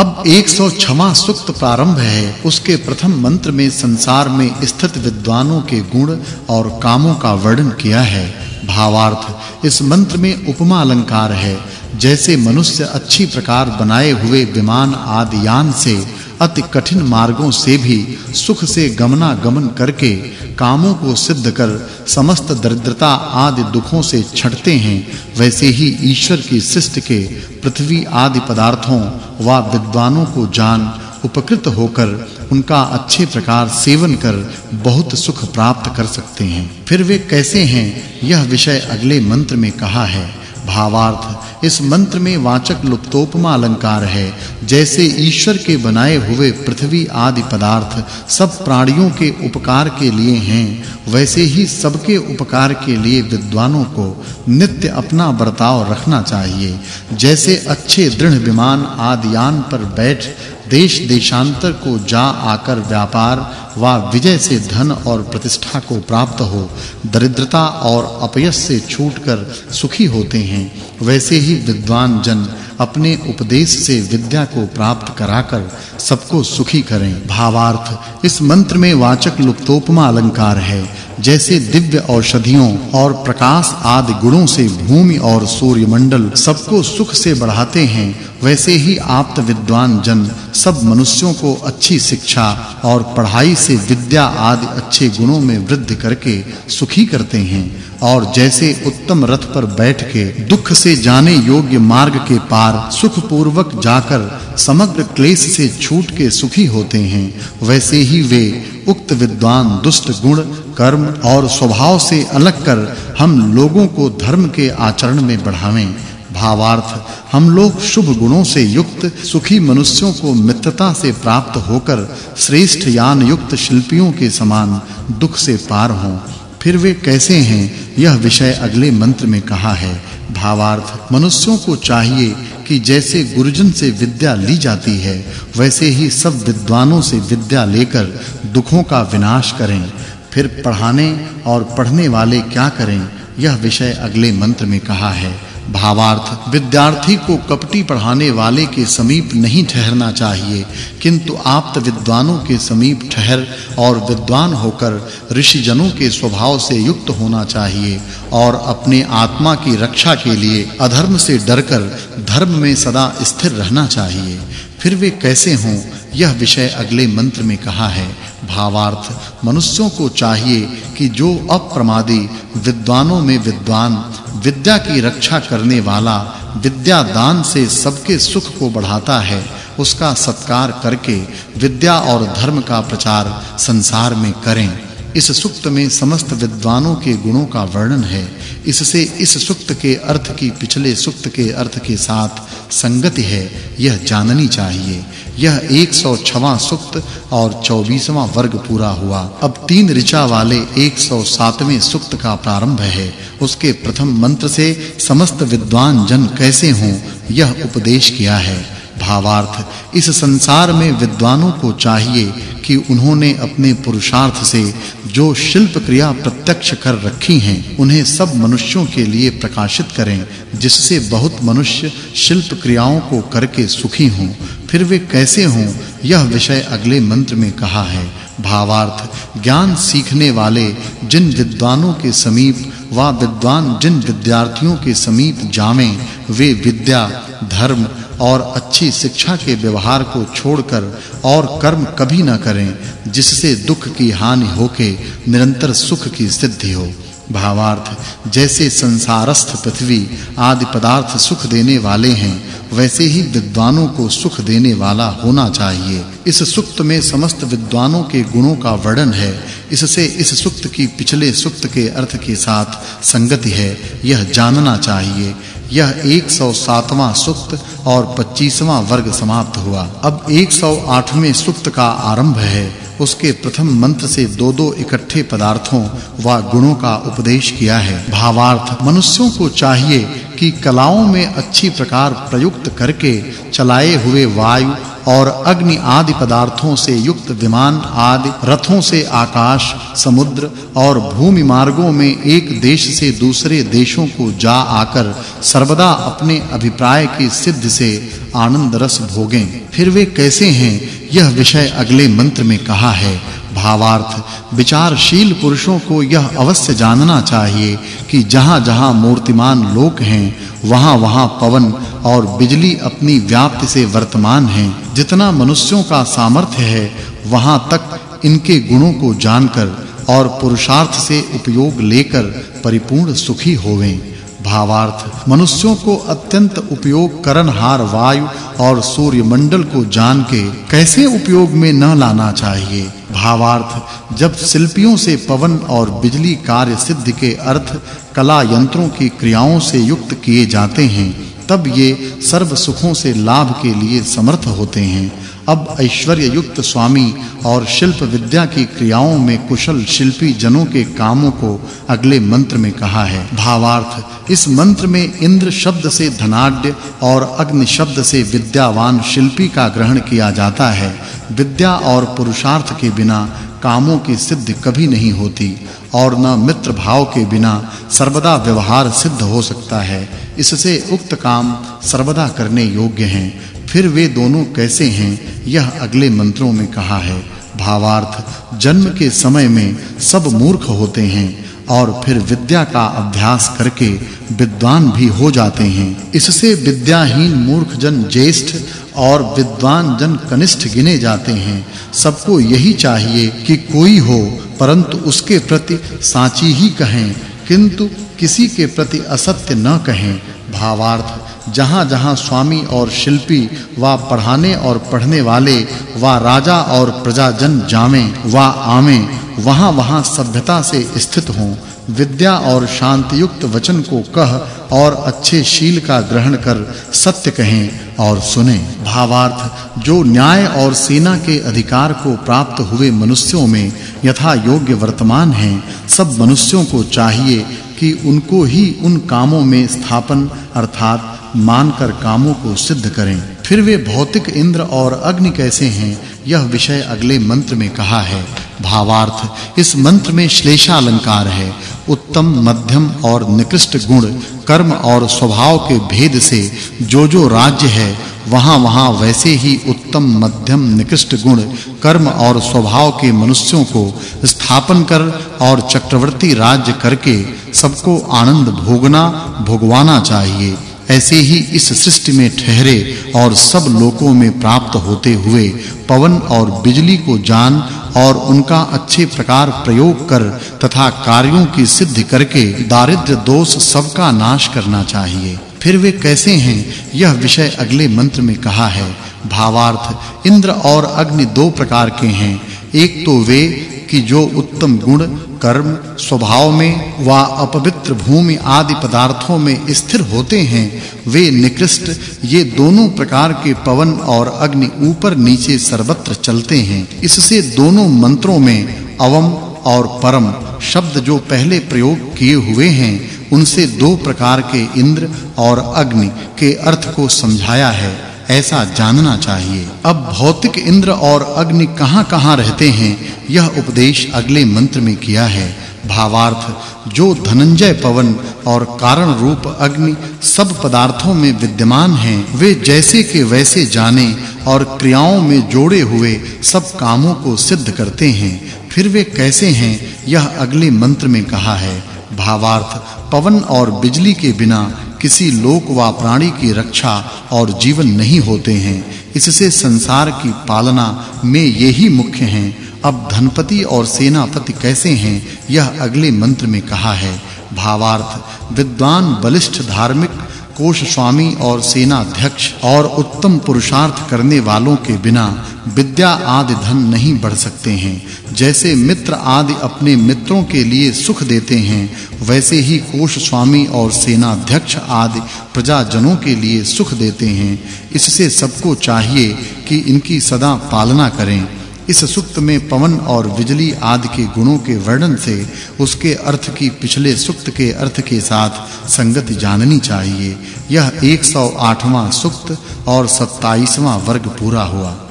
अब 106वां सूक्त प्रारंभ है। उसके प्रथम मंत्र में संसार में स्थित विद्वानों के गुण और कामों का वर्णन किया है। भावार्थ, इस मंत्र में उपमा अलंकार है। जैसे मनुष्य अच्छी प्रकार बनाए हुए विमान आदि यान से अति कठिन मार्गों से भी सुख से गमना गमन करके कामों को सिद्ध कर समस्त दरिद्रता आदि दुखों से छटते हैं, वैसे ही ईश्वर की सृष्टि के पृथ्वी आदि पदार्थों व विद्वानों को जान उपकृत होकर उनका अच्छे प्रकार सेवन कर बहुत सुख प्राप्त कर सकते हैं। फिर वे कैसे हैं? यह विषय अगले मंत्र में कहा है। भावार्थ। इस मंत्र में वाचक् लुप्तोपमा अलंकार है। जैसे ईश्वर के बनाए हुए पृथ्वी आदि पदार्थ सब प्राणियों के उपकार के लिए हैं, वैसे ही सबके उपकार के लिए विद्वानों को नित्य अपना बर्ताव रखना चाहिए। जैसे अच्छे दृढ़ विमान आदि यान पर बैठ देश देशांतर को जा आकर व्यापार व विजय से धन और प्रतिष्ठा को प्राप्त हो, दरिद्रता और अपयश से छूटकर सुखी होते हैं, वैसे ही विद्वान जन अपने उपदेश से विद्या को प्राप्त कराकर सबको सुखी करें। भावार्थ, इस मंत्र में वाचक् लुप्तोपमा अलंकार है। जैसे दिव्य औषधियों और प्रकाश आदि गुणों से भूमि और सूर्य मंडल सबको सुख से बढ़ाते हैं, वैसे ही आप्त विद्वान जन सब मनुष्यों को अच्छी शिक्षा और पढ़ाई से विद्या आदि अच्छे गुणों में वृद्धि करके सुखी करते हैं। और जैसे उत्तम रथ पर बैठ के दुख से जाने योग्य मार्ग के पार सुख पूर्वक जाकर समग्र क्लेश से छूट के सुखी होते हैं, वैसे ही वे उक्त विद्वान दुष्ट गुण, कर्म और स्वभाव से अलग कर हम लोगों को धर्म के आचरण में बढ़ावें। भावार्थ, हम लोग शुभ गुणों से युक्त, सुखी मनुष्यों को मित्रता से प्राप्त होकर श्रेष्ठ यान युक्त शिल्पियों के समान दुख से पार हों। फिर वे कैसे हैं यह विषय अगले मंत्र में कहा है, भावार्थ, मनुष्यों को चाहिए कि जैसे गुरुजन से विद्या ली जाती है, वैसे ही सब विद्वानों से विद्या लेकर दुखों का विनाश करें। फिर पढ़ाने और पढ़ने वाले क्या करें, यह विषय अगले मंत्र में कहा है। भावार्थ, विद्यार्थी को कपटी पढ़ाने वाले के समीप नहीं ठहरना चाहिए, किंतु आप्त विद्वानों के समीप ठहर और विद्वान होकर ऋषि जनों के स्वभाव से युक्त होना चाहिए और अपने आत्मा की रक्षा के लिए अधर्म से डरकर धर्म में सदा स्थिर रहना चाहिए। फिर वे कैसे हों, यह विषय अगले मंत्र में कहा है। भावार्थ मनुष्यों को चाहिए कि जो अप्रमादी विद्वानों में विद्वान, विद्या की रक्षा करने वाला, विद्या दान से सबके सुख को बढ़ाता है, उसका सत्कार करके विद्या और धर्म का प्रचार संसार में करें। इस सुक्त में समस्त विद्वानों के गुणों का वर्णन है। इससे इस सुक्त के अर्थ की पिछले सुक्त के अर्थ के साथ संगति है। यह जाननी चाहिए। यह 106वां सुक्त और 24वां वर्ग पूरा हुआ। अब तीन ऋचा वाले 107वें सुक्त का प्रारंभ है। उसके प्रथम मंत्र से समस्त विद्वान जन कैसे हों, यह उपदेश किया है। भावार्थ, इस संसार में विद्वानों को चाहिए कि उन्होंने अपने पुरुषार्थ से जो शिल्प क्रिया प्रत्यक्ष कर रखी हैं, उन्हें सब मनुष्यों के लिए प्रकाशित करें, जिससे बहुत मनुष्य शिल्प क्रियाओं को करके सुखी हों। फिर वे कैसे हों, यह विषय अगले मंत्र में कहा है। भावार्थ, ज्ञान सीखने वाले जिन विद्वानों के समीप व विद्वान जिन विद्यार्थियों के समीप जावें, वे विद्या, धर्म और अच्छी शिक्षा के व्यवहार को छोड़कर और कर्म कभी न करें, जिससे दुख की हानि होके निरंतर सुख की सिद्धि हो। भावार्थ, जैसे संसारस्थ पृथ्वी आदि पदार्थ सुख देने वाले हैं, वैसे ही विद्वानों को सुख देने वाला होना चाहिए। इस सुक्त में समस्त विद्वानों के गुणों का वर्णन है। इससे इस सुक्त की पिछले सुक्त के अर्थ के साथ संगति है। यह जानना चाहिए यह 107वां सुक्त और 25वां वर्ग समाप्त हुआ। अब 108वें सुक्त का आरंभ है। उसके प्रथम मंत्र से दो-दो इकट्ठे पदार्थों व गुणों का उपदेश किया है। भावार्थ, मनुष्यों को चाहिए कि कलाओं में अच्छी प्रकार प्रयुक्त करके चलाए हुए वायु और अग्नि आदि पदार्थों से युक्त विमान आदि, रथों से आकाश, समुद्र और भूमि मार्गों में एक देश से दूसरे देशों को जा आकर सर्वदा अपने अभिप्राय की सिद्धि से आनंद रस भोगें। फिर वे कैसे हैं? यह विषय अगले मंत्र में कहा है। भावार्थ, विचारशील पुरुषों को यह अवश्य जानना चाहिए कि जहां-जहां मूर्तिमान लोक हैं, वहां-वहां पवन और बिजली अपनी व्याप्ति से वर्तमान हैं। जितना मनुष्यों का सामर्थ्य है, वहाँ तक इनके गुणों को जानकर और पुरुषार्थ से उपयोग लेकर परिपूर्ण सुखी होवें। भावार्थ, मनुष्यों को अत्यंत उपयोग करनहार वायु और सूर्य मंडल को जान के कैसे उपयोग में न लाना चाहिए? भावार्थ, जब शिल्पियों से पवन और बिजली कार्य सिद्ध के अर्थ कला यंत्रों की क्रियाओं से युक्त किए जाते हैं तब ये सर्व सुखों से लाभ के लिए समर्थ होते हैं। अब ऐश्वर्य युक्त स्वामी और शिल्प विद्या की क्रियाओं में कुशल शिल्पी जनों के कामों को अगले मंत्र में कहा है। भावार्थ, इस मंत्र में इंद्र शब्द से धनाढ्य और अग्नि शब्द से विद्यावान शिल्पी का ग्रहण किया जाता है। विद्या और पुरुषार्थ के बिना कामों की सिद्धि कभी नहीं होती और न मित्र भाव के बिना सर्वदा व्यवहार सिद्ध हो सकता है। इससे उक्त काम सर्वदा करने योग्य हैं। फिर वे दोनों कैसे हैं, यह अगले मंत्रों में कहा है। भावार्थ, जन्म के समय में सब मूर्ख होते हैं और फिर विद्या का अभ्यास करके विद्वान भी हो जाते हैं। इससे विद्याहीन मूर्ख जन ज्येष्ठ और विद्वान जन कनिष्ठ गिने जाते हैं। सबको यही चाहिए कि कोई हो, परंतु उसके प्रति साची ही कहें किंतु किसी के प्रति असत्य न कहें, भावार्थ जहां-जहां स्वामी और शिल्पी, व पढ़ाने और पढ़ने वाले, व राजा और प्रजाजन जावें व आवें वहां-वहां सभ्यता से स्थित हों। विद्या और शांति युक्त वचन को कह और अच्छे शील का ग्रहण कर सत्य कहें और सुने। भावार्थ, जो न्याय और सेना के अधिकार को प्राप्त हुए मनुष्यों में यथा योग्य वर्तमान हैं, सब मनुष्यों को चाहिए कि उनको ही उन कामों में स्थापन अर्थात मानकर कामों को सिद्ध करें। फिर वे भौतिक इंद्र और अग्नि कैसे हैं, यह विषय अगले मंत्र में कहा है। भावार्थ, इस मंत्र में श्लेषा अलंकार है। उत्तम मध्यम और निकृष्ट गुण, कर्म और स्वभाव के भेद से जो जो राज्य है वहां-वहां वैसे ही उत्तम मध्यम निकृष्ट गुण, कर्म और स्वभाव के मनुष्यों को स्थापन कर और चक्रवर्ती राज्य करके सबको आनंद भोगना, भोगवाना चाहिए। ऐसे ही इस सृष्टि में ठहरे और सब लोकों में प्राप्त होते हुए पवन और बिजली को जान और उनका अच्छे प्रकार प्रयोग कर तथा कार्यों की सिद्धि करके दारिद्र्य दोष सबका नाश करना चाहिए। फिर वे कैसे हैं? यह विषय अगले मंत्र में कहा है। भावार्थ, इंद्र और अग्नि दो प्रकार के हैं। एक तो वे कि जो उत्तम गुण, कर्म, स्वभाव में व अपवित्र भूमि आदि पदार्थों में स्थिर होते हैं, वे निकृष्ट। ये दोनों प्रकार के पवन और अग्नि ऊपर नीचे सर्वत्र चलते हैं। इससे दोनों मंत्रों में अवम और परम शब्द जो पहले प्रयोग किए हुए हैं, उनसे दो प्रकार के इंद्र और अग्नि के अर्थ को समझाया है। ऐसा जानना चाहिए। अब भौतिक इंद्र और अग्नि कहां-कहां रहते हैं, यह उपदेश अगले मंत्र में किया है। भावार्थ, जो धनंजय पवन और कारण रूप अग्नि सब पदार्थों में विद्यमान हैं, वे जैसे के वैसे जाने और क्रियाओं में जोड़े हुए सब कामों को सिद्ध करते हैं। फिर वे कैसे हैं, यह अगले मंत्र में कहा है। भावार्थ, पवन और बिजली के बिना किसी लोक व प्राणी की रक्षा और जीवन नहीं होते हैं। इससे संसार की पालना में यही मुख्य हैं। अब धनपति और सेनापति कैसे हैं, यह अगले मंत्र में कहा है। भावार्थ, विद्वान बलिष्ठ धार्मिक कोष स्वामी और सेना अध्यक्ष और उत्तम पुरुषार्थ करने वालों के बिना विद्या आदि धन नहीं बढ़ सकते हैं। जैसे मित्र आदि अपने मित्रों के लिए सुख देते हैं, वैसे ही कोष स्वामी और सेना अध्यक्ष आदि प्रजाजनों के लिए सुख देते हैं। इससे सबको चाहिए कि इनकी सदा पालना करें। इस सुक्त में पवन और बिजली आदि के गुणों के वर्णन से उसके अर्थ की पिछले सुक्त के अर्थ के साथ संगति जाननी चाहिए। यह 108वां सुक्त और 27वां वर्ग पूरा हुआ।